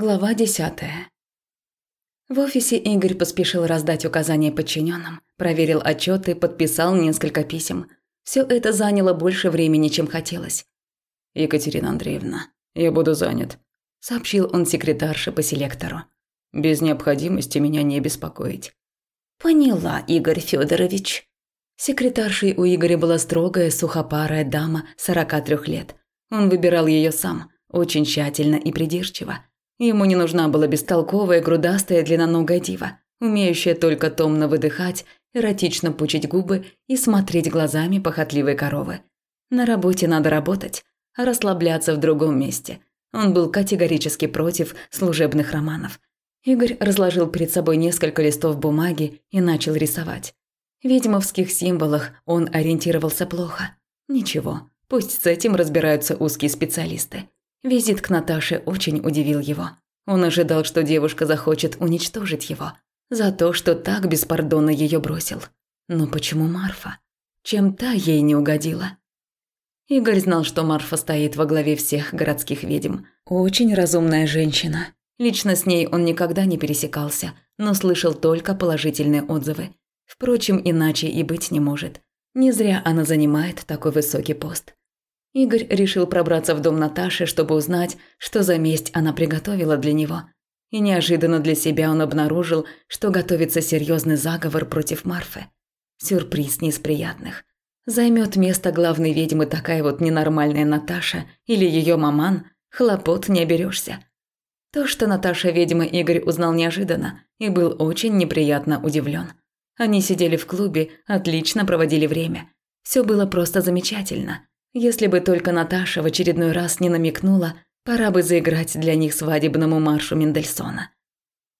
Глава десятая. В офисе Игорь поспешил раздать указания подчиненным, проверил отчеты, подписал несколько писем. Все это заняло больше времени, чем хотелось. «Екатерина Андреевна, я буду занят», – сообщил он секретарше по селектору. «Без необходимости меня не беспокоить». «Поняла, Игорь Федорович. Секретаршей у Игоря была строгая, сухопарая дама 43 лет. Он выбирал ее сам, очень тщательно и придирчиво. Ему не нужна была бестолковая, грудастая, длинноногая дива, умеющая только томно выдыхать, эротично пучить губы и смотреть глазами похотливой коровы. На работе надо работать, а расслабляться в другом месте. Он был категорически против служебных романов. Игорь разложил перед собой несколько листов бумаги и начал рисовать. В ведьмовских символах он ориентировался плохо. Ничего, пусть с этим разбираются узкие специалисты. Визит к Наташе очень удивил его. Он ожидал, что девушка захочет уничтожить его за то, что так беспардонно ее бросил. Но почему Марфа? Чем та ей не угодила? Игорь знал, что Марфа стоит во главе всех городских ведьм. Очень разумная женщина. Лично с ней он никогда не пересекался, но слышал только положительные отзывы. Впрочем, иначе и быть не может. Не зря она занимает такой высокий пост. Игорь решил пробраться в дом Наташи, чтобы узнать, что за месть она приготовила для него. И неожиданно для себя он обнаружил, что готовится серьезный заговор против Марфы. Сюрприз не из приятных. Займет место главной ведьмы такая вот ненормальная Наташа или ее маман, хлопот не оберешься. То, что Наташа ведьма, Игорь узнал неожиданно и был очень неприятно удивлен. Они сидели в клубе, отлично проводили время. Все было просто замечательно. Если бы только Наташа в очередной раз не намекнула, пора бы заиграть для них свадебному маршу Мендельсона.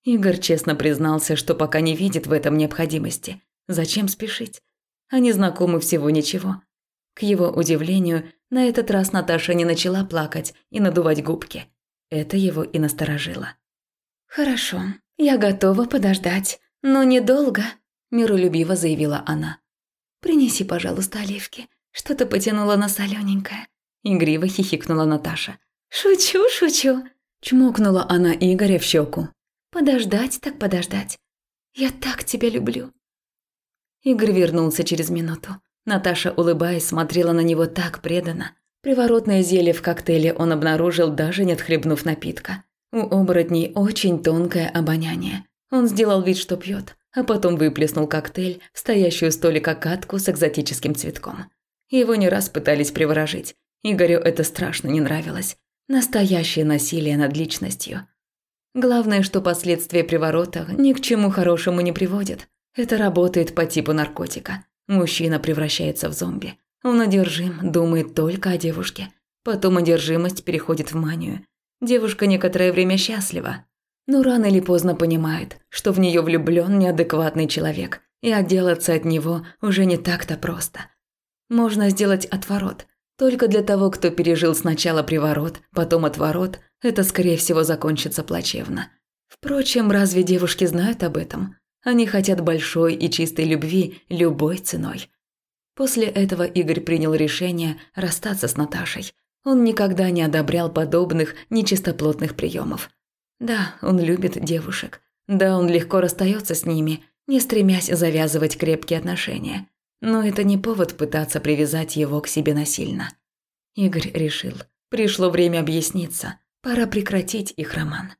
Игорь честно признался, что пока не видит в этом необходимости. Зачем спешить? Они знакомы всего ничего. К его удивлению, на этот раз Наташа не начала плакать и надувать губки. Это его и насторожило. «Хорошо, я готова подождать, но недолго», – миролюбиво заявила она. «Принеси, пожалуйста, оливки. Что-то потянуло на солёненькое. Игриво хихикнула Наташа. «Шучу, шучу!» Чмокнула она Игоря в щеку. «Подождать так подождать. Я так тебя люблю». Игорь вернулся через минуту. Наташа, улыбаясь, смотрела на него так преданно. Приворотное зелье в коктейле он обнаружил, даже не отхлебнув напитка. У оборотней очень тонкое обоняние. Он сделал вид, что пьет, а потом выплеснул коктейль в стоящую столика катку с экзотическим цветком. Его не раз пытались приворожить. Игорю это страшно не нравилось. Настоящее насилие над личностью. Главное, что последствия приворота ни к чему хорошему не приводят. Это работает по типу наркотика. Мужчина превращается в зомби. Он одержим, думает только о девушке. Потом одержимость переходит в манию. Девушка некоторое время счастлива, но рано или поздно понимает, что в нее влюблен неадекватный человек, и отделаться от него уже не так-то просто. Можно сделать отворот. Только для того, кто пережил сначала приворот, потом отворот, это, скорее всего, закончится плачевно. Впрочем, разве девушки знают об этом? Они хотят большой и чистой любви любой ценой. После этого Игорь принял решение расстаться с Наташей. Он никогда не одобрял подобных нечистоплотных приемов. Да, он любит девушек. Да, он легко расстается с ними, не стремясь завязывать крепкие отношения. Но это не повод пытаться привязать его к себе насильно. Игорь решил, пришло время объясниться, пора прекратить их роман.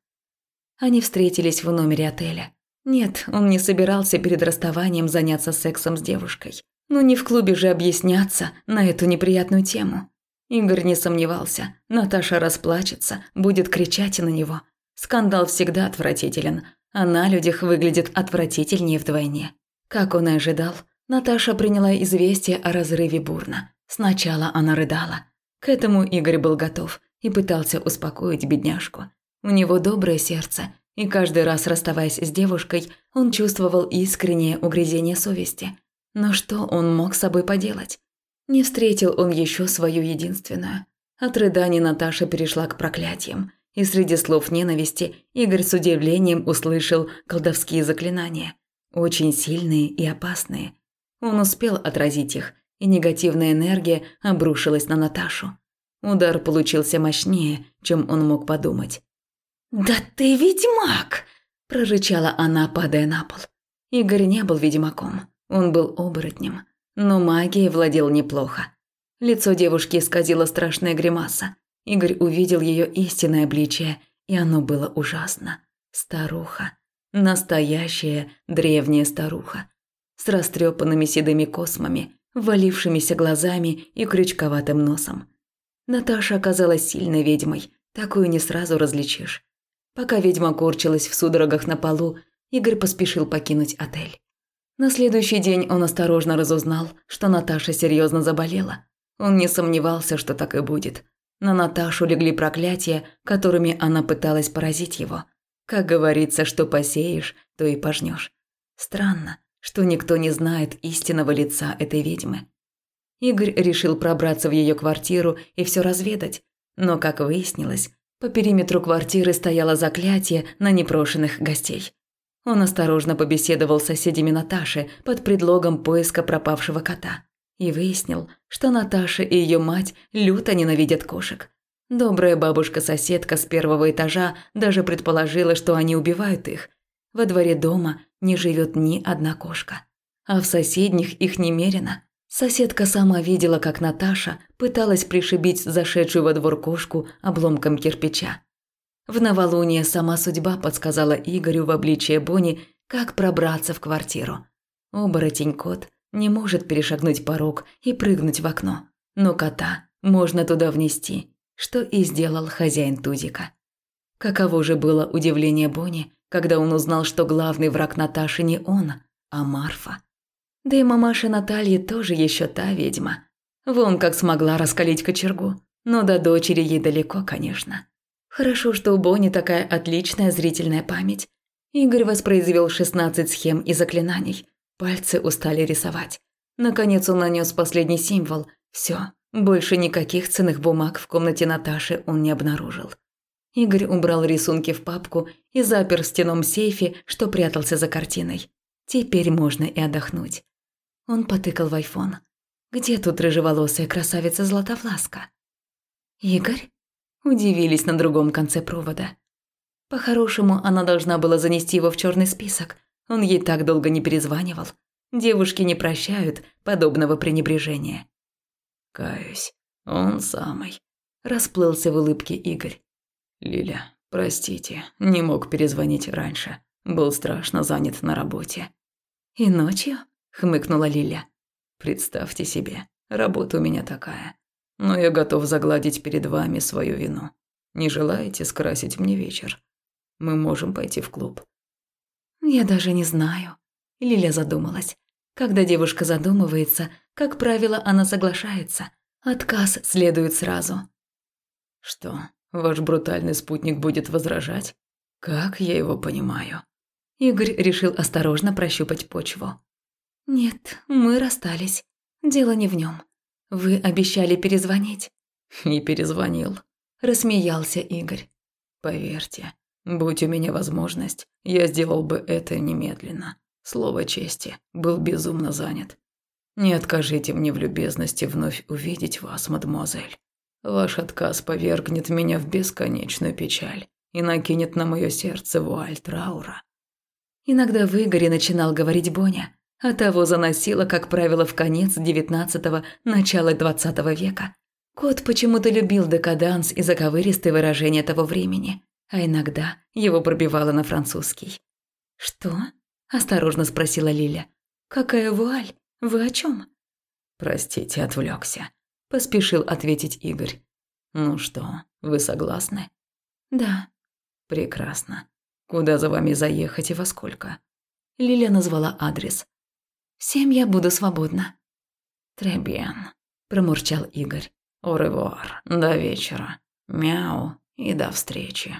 Они встретились в номере отеля. Нет, он не собирался перед расставанием заняться сексом с девушкой. Но не в клубе же объясняться на эту неприятную тему. Игорь не сомневался, Наташа расплачется, будет кричать на него. Скандал всегда отвратителен, а на людях выглядит отвратительнее вдвойне. Как он и ожидал, Наташа приняла известие о разрыве бурно. Сначала она рыдала. К этому Игорь был готов и пытался успокоить бедняжку. У него доброе сердце, и каждый раз расставаясь с девушкой, он чувствовал искреннее угрызение совести. Но что он мог с собой поделать? Не встретил он еще свою единственную. От рыданий Наташа перешла к проклятиям, и среди слов ненависти Игорь с удивлением услышал колдовские заклинания, очень сильные и опасные – он успел отразить их, и негативная энергия обрушилась на Наташу. Удар получился мощнее, чем он мог подумать. «Да ты ведьмак!» – прорычала она, падая на пол. Игорь не был ведьмаком, он был оборотнем, но магией владел неплохо. Лицо девушки исказило страшная гримаса. Игорь увидел ее истинное обличие, и оно было ужасно. Старуха. Настоящая древняя старуха. С растрепанными седыми космами, валившимися глазами и крючковатым носом. Наташа оказалась сильной ведьмой, такую не сразу различишь. Пока ведьма корчилась в судорогах на полу, Игорь поспешил покинуть отель. На следующий день он осторожно разузнал, что Наташа серьезно заболела. Он не сомневался, что так и будет. На Наташу легли проклятия, которыми она пыталась поразить его. Как говорится, что посеешь, то и пожнешь. Странно, что никто не знает истинного лица этой ведьмы. Игорь решил пробраться в ее квартиру и все разведать, но, как выяснилось, по периметру квартиры стояло заклятие на непрошенных гостей. Он осторожно побеседовал с соседями Наташи под предлогом поиска пропавшего кота и выяснил, что Наташа и ее мать люто ненавидят кошек. Добрая бабушка-соседка с первого этажа даже предположила, что они убивают их. Во дворе дома не живет ни одна кошка, а в соседних их немерено. Соседка сама видела, как Наташа пыталась пришибить зашедшую во двор кошку обломком кирпича. В новолуние сама судьба подсказала Игорю в обличье Бони, как пробраться в квартиру. Оборотень-кот не может перешагнуть порог и прыгнуть в окно, но кота можно туда внести, что и сделал хозяин Тузика. Каково же было удивление Бони, когда он узнал, что главный враг Наташи не он, а Марфа. Да и мамаша Натальи тоже еще та ведьма. Вон как смогла раскалить кочергу, но до дочери ей далеко, конечно. Хорошо, что у Бонни такая отличная зрительная память. Игорь воспроизвел 16 схем и заклинаний. Пальцы устали рисовать. Наконец он нанес последний символ. Все, больше никаких ценных бумаг в комнате Наташи он не обнаружил. Игорь убрал рисунки в папку и запер в стеном сейфе, что прятался за картиной. Теперь можно и отдохнуть. Он потыкал в айфон. Где тут рыжеволосая красавица Златовласка? Игорь? Удивились на другом конце провода. По-хорошему, она должна была занести его в черный список. Он ей так долго не перезванивал. Девушки не прощают подобного пренебрежения. Каюсь, он самый. Расплылся в улыбке Игорь. Лиля, простите, не мог перезвонить раньше. Был страшно занят на работе. И ночью? Хмыкнула Лиля. Представьте себе, работа у меня такая но я готов загладить перед вами свою вину. Не желаете скрасить мне вечер? Мы можем пойти в клуб». «Я даже не знаю». Лиля задумалась. Когда девушка задумывается, как правило, она соглашается. Отказ следует сразу. «Что, ваш брутальный спутник будет возражать? Как я его понимаю?» Игорь решил осторожно прощупать почву. «Нет, мы расстались. Дело не в нем. Вы обещали перезвонить. И перезвонил. Рассмеялся Игорь. Поверьте, будь у меня возможность, я сделал бы это немедленно. Слово чести, был безумно занят. Не откажите мне в любезности вновь увидеть вас, мадемуазель. Ваш отказ повергнет меня в бесконечную печаль и накинет на мое сердце вуаль траура. Иногда в Игоре начинал говорить Боня, а того заносило, как правило, в конец XIX – начало XX века. Кот почему-то любил декаданс и заковыристые выражения того времени, а иногда его пробивало на французский. «Что?» – осторожно спросила Лиля. «Какая вуаль? Вы о чем? «Простите, отвлекся, поспешил ответить Игорь. «Ну что, вы согласны?» «Да». «Прекрасно. Куда за вами заехать и во сколько?» Лиля назвала адрес. Всем я буду свободна». «Требьен», – промурчал Игорь. «Au revoir. До вечера. Мяу и до встречи».